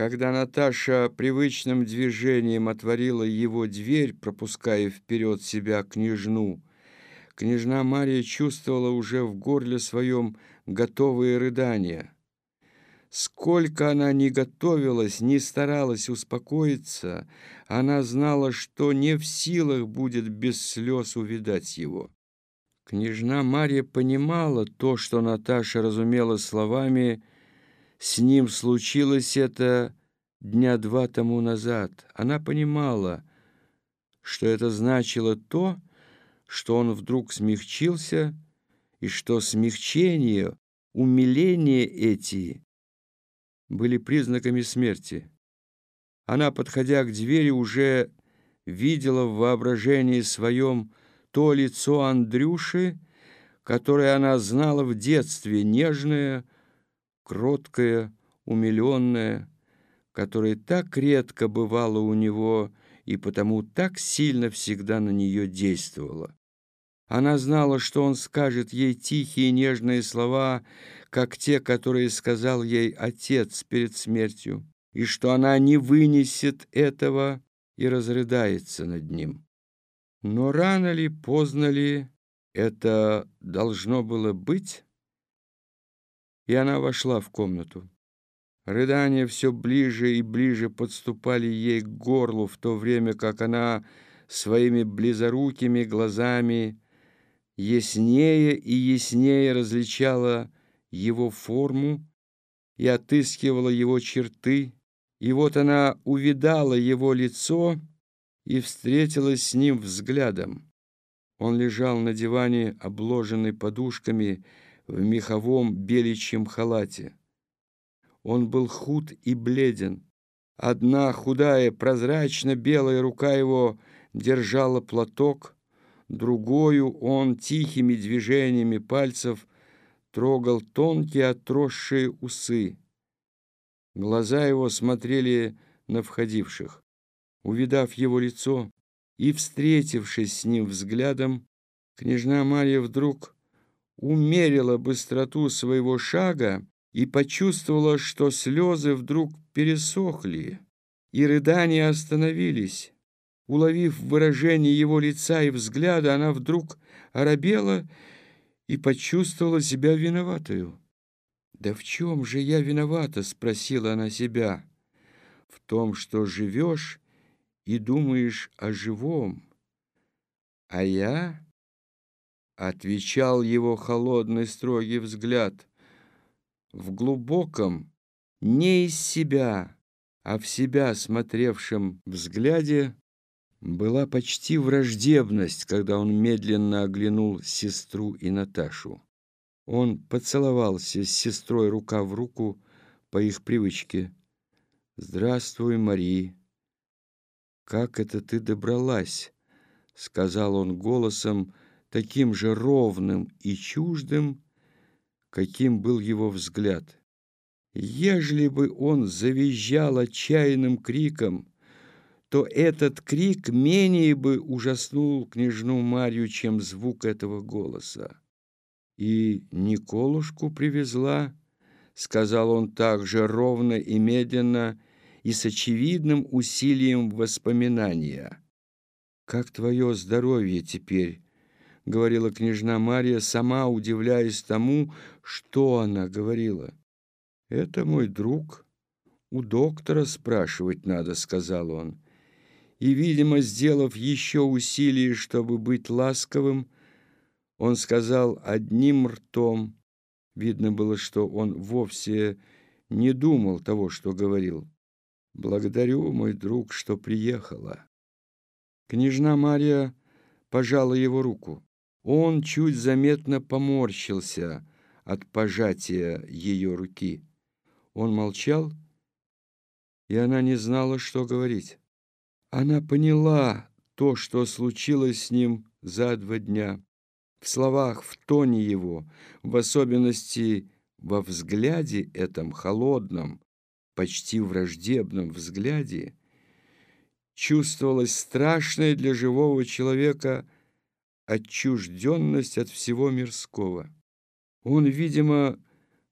Когда Наташа привычным движением отворила его дверь, пропуская вперед себя княжну, княжна Мария чувствовала уже в горле своем готовые рыдания. Сколько она ни готовилась, ни старалась успокоиться, она знала, что не в силах будет без слез увидать его. Княжна Марья понимала то, что Наташа разумела словами «с ним случилось это дня два тому назад». Она понимала, что это значило то, что он вдруг смягчился, и что смягчение, умиление эти были признаками смерти. Она, подходя к двери, уже видела в воображении своем то лицо Андрюши, которое она знала в детстве, нежное, кроткое, умиленное, которое так редко бывало у него и потому так сильно всегда на нее действовало. Она знала, что он скажет ей тихие нежные слова, как те, которые сказал ей отец перед смертью, и что она не вынесет этого и разрыдается над ним. Но рано ли, поздно ли это должно было быть, и она вошла в комнату. Рыдания все ближе и ближе подступали ей к горлу, в то время как она своими близорукими глазами яснее и яснее различала его форму и отыскивала его черты, и вот она увидала его лицо и встретилась с ним взглядом. Он лежал на диване, обложенный подушками, в меховом беличьем халате. Он был худ и бледен. Одна худая, прозрачно-белая рука его держала платок — другою он тихими движениями пальцев трогал тонкие отросшие усы. Глаза его смотрели на входивших. Увидав его лицо и встретившись с ним взглядом, княжна Марья вдруг умерила быстроту своего шага и почувствовала, что слезы вдруг пересохли, и рыдания остановились. Уловив выражение его лица и взгляда, она вдруг оробела и почувствовала себя виноватою. «Да в чем же я виновата?» — спросила она себя. «В том, что живешь и думаешь о живом. А я...» — отвечал его холодный строгий взгляд. «В глубоком, не из себя, а в себя смотревшем взгляде была почти враждебность, когда он медленно оглянул сестру и Наташу. Он поцеловался с сестрой рука в руку по их привычке. «Здравствуй, Мари! Как это ты добралась?» — сказал он голосом, таким же ровным и чуждым, каким был его взгляд. Ежели бы он завизжал отчаянным криком, то этот крик менее бы ужаснул княжну Марью, чем звук этого голоса. «И Николушку привезла», — сказал он так же ровно и медленно и с очевидным усилием воспоминания. «Как твое здоровье теперь?» — говорила княжна Марья, сама удивляясь тому, что она говорила. «Это мой друг. У доктора спрашивать надо», — сказал он и, видимо, сделав еще усилие, чтобы быть ласковым, он сказал одним ртом. Видно было, что он вовсе не думал того, что говорил. «Благодарю, мой друг, что приехала». Княжна Марья пожала его руку. Он чуть заметно поморщился от пожатия ее руки. Он молчал, и она не знала, что говорить. Она поняла то, что случилось с ним за два дня. В словах, в тоне его, в особенности во взгляде этом холодном, почти враждебном взгляде, чувствовалась страшная для живого человека отчужденность от всего мирского. Он, видимо,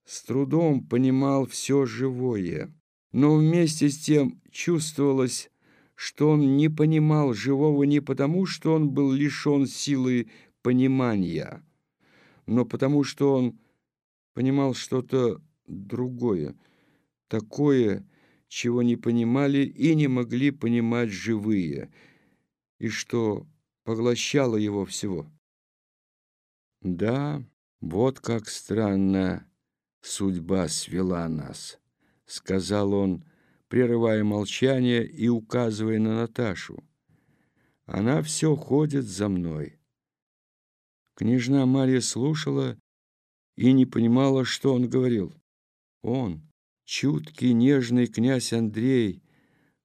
с трудом понимал все живое. но вместе с тем чувствовалось, что он не понимал живого не потому, что он был лишен силы понимания, но потому, что он понимал что-то другое, такое, чего не понимали и не могли понимать живые, и что поглощало его всего. Да, вот как странно судьба свела нас, сказал он, прерывая молчание и указывая на Наташу. Она все ходит за мной. Княжна Марья слушала и не понимала, что он говорил. Он, чуткий, нежный князь Андрей,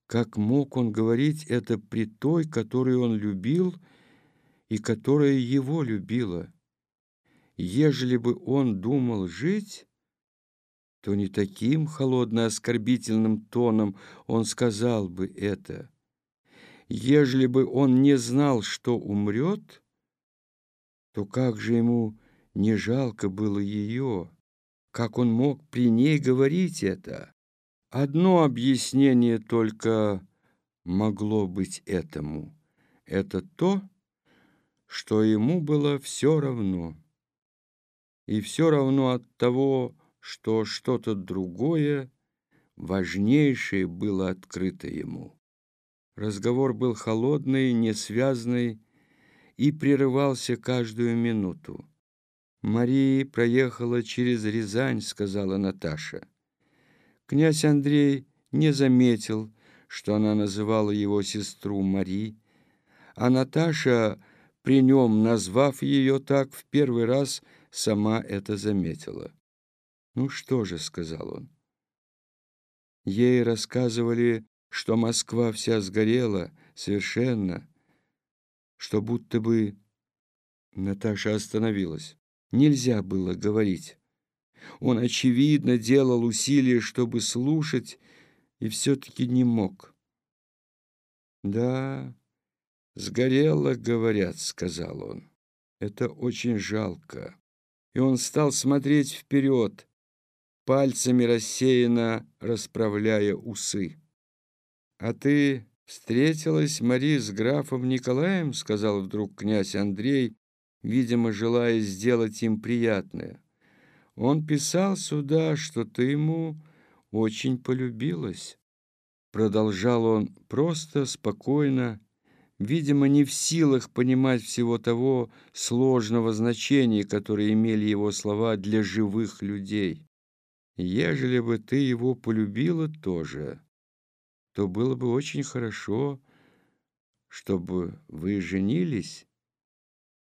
как мог он говорить это при той, которую он любил и которая его любила? Ежели бы он думал жить, то не таким холодно-оскорбительным тоном он сказал бы это. Ежели бы он не знал, что умрет, то как же ему не жалко было ее? Как он мог при ней говорить это? Одно объяснение только могло быть этому. Это то, что ему было все равно. И все равно от того, что что-то другое, важнейшее было открыто ему. Разговор был холодный, несвязный и прерывался каждую минуту. «Мария проехала через Рязань», — сказала Наташа. Князь Андрей не заметил, что она называла его сестру Мари, а Наташа, при нем назвав ее так, в первый раз сама это заметила. «Ну что же», — сказал он. Ей рассказывали, что Москва вся сгорела совершенно, что будто бы... Наташа остановилась. Нельзя было говорить. Он, очевидно, делал усилия, чтобы слушать, и все-таки не мог. «Да, сгорело, говорят», — сказал он. «Это очень жалко». И он стал смотреть вперед, пальцами рассеянно расправляя усы. «А ты встретилась, Мари, с графом Николаем?» — сказал вдруг князь Андрей, видимо, желая сделать им приятное. «Он писал сюда, что ты ему очень полюбилась». Продолжал он просто, спокойно, видимо, не в силах понимать всего того сложного значения, которое имели его слова для живых людей. Ежели бы ты его полюбила тоже, то было бы очень хорошо, чтобы вы женились,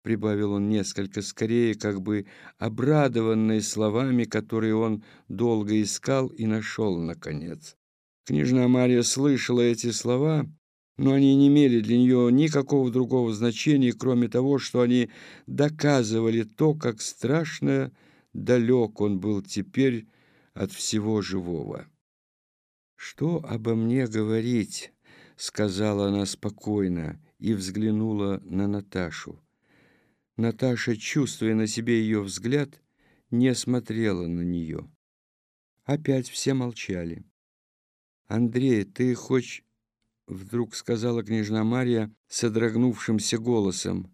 прибавил он несколько скорее, как бы обрадованный словами, которые он долго искал и нашел наконец. Княжна Мария слышала эти слова, но они не имели для нее никакого другого значения, кроме того, что они доказывали то, как страшно далек он был теперь от всего живого. «Что обо мне говорить?» — сказала она спокойно и взглянула на Наташу. Наташа, чувствуя на себе ее взгляд, не смотрела на нее. Опять все молчали. «Андрей, ты хочешь...» — вдруг сказала княжна Марья содрогнувшимся голосом.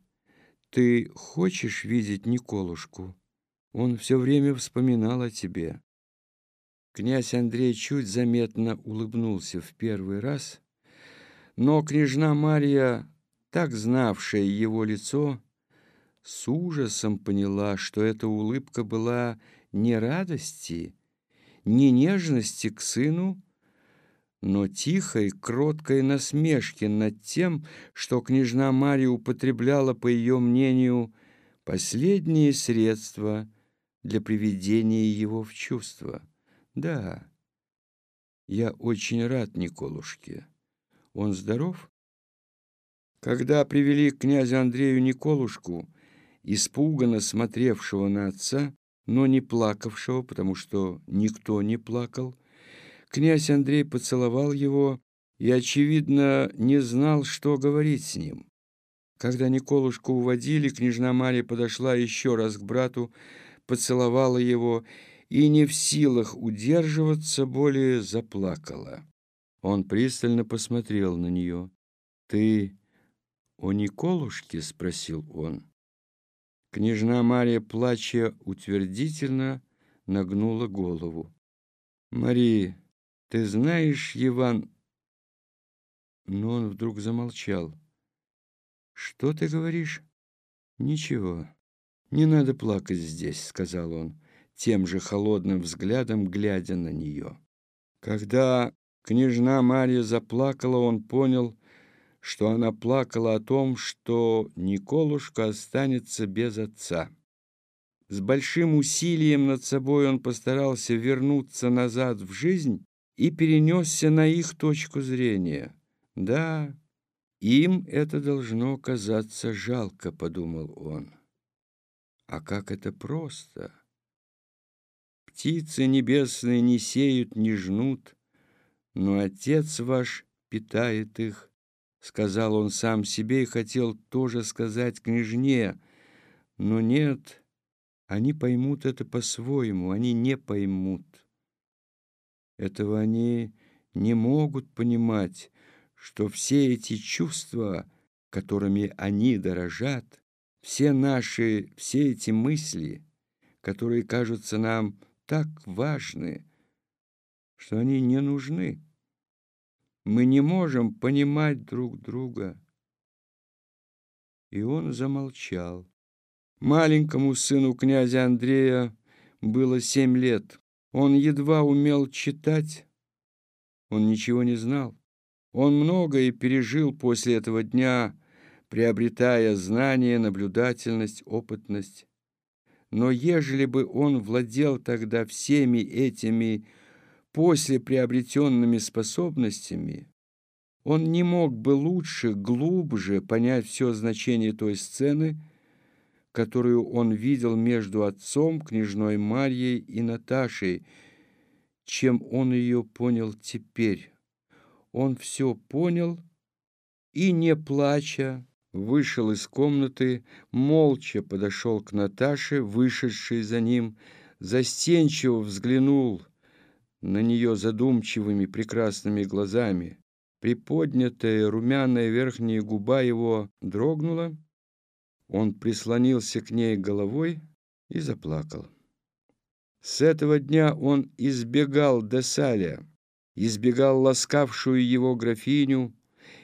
«Ты хочешь видеть Николушку? Он все время вспоминал о тебе». Князь Андрей чуть заметно улыбнулся в первый раз, но княжна Марья, так знавшая его лицо, с ужасом поняла, что эта улыбка была не радости, не нежности к сыну, но тихой, кроткой насмешки над тем, что княжна Марья употребляла, по ее мнению, последние средства для приведения его в чувство. Да, я очень рад Николушке. Он здоров? Когда привели к князю Андрею Николушку, испуганно смотревшего на отца, но не плакавшего, потому что никто не плакал, князь Андрей поцеловал его и, очевидно, не знал, что говорить с ним. Когда Николушку уводили, княжна Марья подошла еще раз к брату, поцеловала его и не в силах удерживаться, более заплакала. Он пристально посмотрел на нее. «Ты о Николушке?» — спросил он. Княжна Мария, плача утвердительно, нагнула голову. «Мария, ты знаешь, Иван...» Но он вдруг замолчал. «Что ты говоришь?» «Ничего, не надо плакать здесь», — сказал он, тем же холодным взглядом глядя на нее. Когда княжна Марья заплакала, он понял, что она плакала о том, что Николушка останется без отца. С большим усилием над собой он постарался вернуться назад в жизнь и перенесся на их точку зрения. Да, им это должно казаться жалко, подумал он. А как это просто! Птицы небесные не сеют, не жнут, но Отец ваш питает их, сказал он сам себе и хотел тоже сказать княжне, но нет, они поймут это по-своему, они не поймут. Этого они не могут понимать, что все эти чувства, которыми они дорожат, все наши, все эти мысли, которые кажутся нам так важны, что они не нужны. Мы не можем понимать друг друга. И он замолчал. Маленькому сыну князя Андрея было семь лет. Он едва умел читать, он ничего не знал. Он многое пережил после этого дня, приобретая знания, наблюдательность, опытность. Но ежели бы он владел тогда всеми этими после приобретенными способностями, он не мог бы лучше, глубже понять все значение той сцены, которую он видел между отцом, княжной Марьей и Наташей, чем он ее понял теперь. Он все понял и, не плача, вышел из комнаты, молча подошел к Наташе, вышедшей за ним, застенчиво взглянул на нее задумчивыми прекрасными глазами. Приподнятая румяная верхняя губа его дрогнула, он прислонился к ней головой и заплакал. С этого дня он избегал Десаля, избегал ласкавшую его графиню,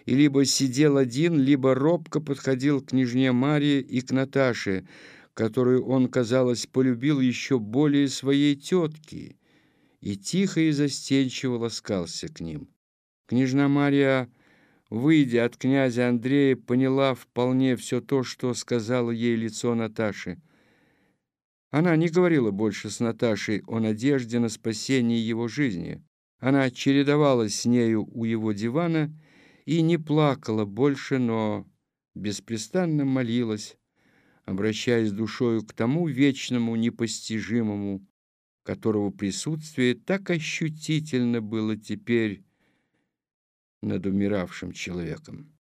и либо сидел один, либо робко подходил к княжне Марии и к Наташе, которую он, казалось, полюбил еще более своей тетки, и тихо и застенчиво ласкался к ним. Княжна Мария, выйдя от князя Андрея, поняла вполне все то, что сказала ей лицо Наташи. Она не говорила больше с Наташей о надежде на спасение его жизни. Она чередовалась с нею у его дивана и не плакала больше, но беспрестанно молилась, обращаясь душою к тому вечному, непостижимому, которого присутствие так ощутительно было теперь над умиравшим человеком.